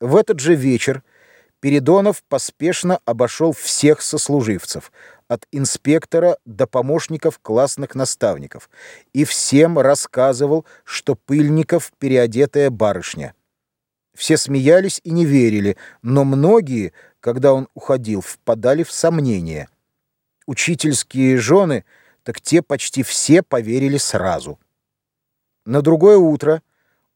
В этот же вечер Передонов поспешно обошел всех сослуживцев, от инспектора до помощников классных наставников, и всем рассказывал, что Пыльников — переодетая барышня. Все смеялись и не верили, но многие, когда он уходил, впадали в сомнения. Учительские жены, так те почти все поверили сразу. На другое утро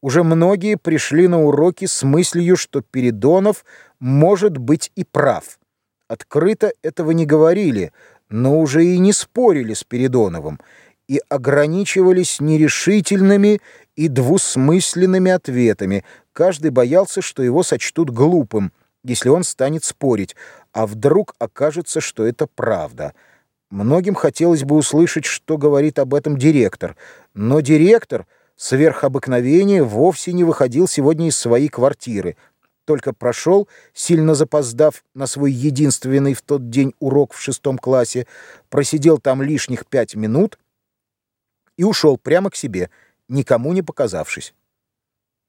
уже многие пришли на уроки с мыслью, что Передонов может быть и прав. Открыто этого не говорили, но уже и не спорили с Передоновым и ограничивались нерешительными и двусмысленными ответами. Каждый боялся, что его сочтут глупым, если он станет спорить, а вдруг окажется, что это правда. Многим хотелось бы услышать, что говорит об этом директор, но директор сверх обыкновения вовсе не выходил сегодня из своей квартиры, только прошел, сильно запоздав на свой единственный в тот день урок в шестом классе, просидел там лишних пять минут и ушел прямо к себе, никому не показавшись.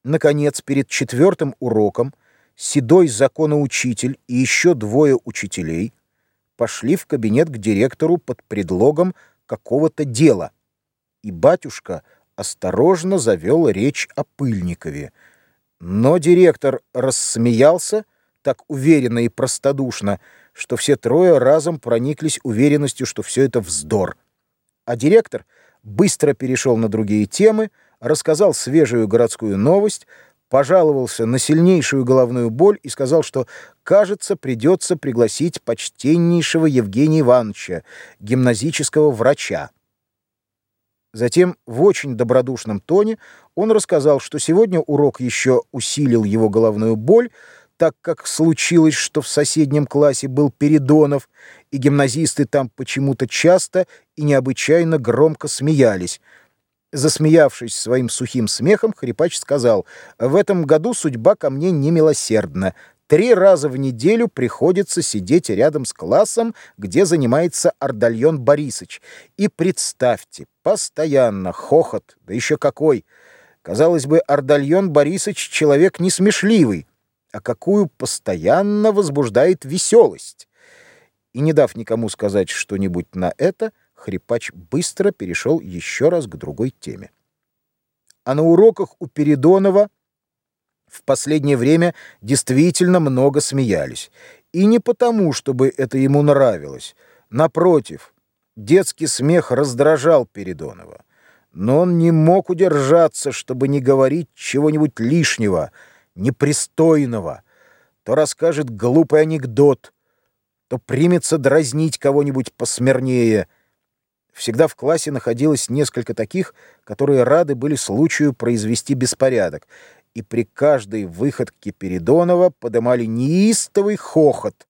Наконец, перед четвертым уроком седой законоучитель и еще двое учителей пошли в кабинет к директору под предлогом какого-то дела, и батюшка осторожно завел речь о Пыльникове — но директор рассмеялся так уверенно и простодушно, что все трое разом прониклись уверенностью, что все это вздор. А директор быстро перешел на другие темы, рассказал свежую городскую новость, пожаловался на сильнейшую головную боль и сказал, что, кажется, придется пригласить почтеннейшего Евгения Ивановича, гимназического врача. Затем в очень добродушном тоне он рассказал, что сегодня урок еще усилил его головную боль, так как случилось, что в соседнем классе был Передонов, и гимназисты там почему-то часто и необычайно громко смеялись. Засмеявшись своим сухим смехом, Хрипач сказал, «В этом году судьба ко мне немилосердна. Три раза в неделю приходится сидеть рядом с классом, где занимается Ардальон Борисович. И представьте, постоянно хохот, да еще какой. Казалось бы, Ардальон Борисович человек несмешливый, а какую постоянно возбуждает веселость. И не дав никому сказать что-нибудь на это, Хрипач быстро перешел еще раз к другой теме. А на уроках у Передонова в последнее время действительно много смеялись. И не потому, чтобы это ему нравилось. Напротив, детский смех раздражал Передонова. Но он не мог удержаться, чтобы не говорить чего-нибудь лишнего, непристойного. То расскажет глупый анекдот, то примется дразнить кого-нибудь посмирнее. Всегда в классе находилось несколько таких, которые рады были случаю произвести беспорядок, и при каждой выходке Передонова подымали неистовый хохот,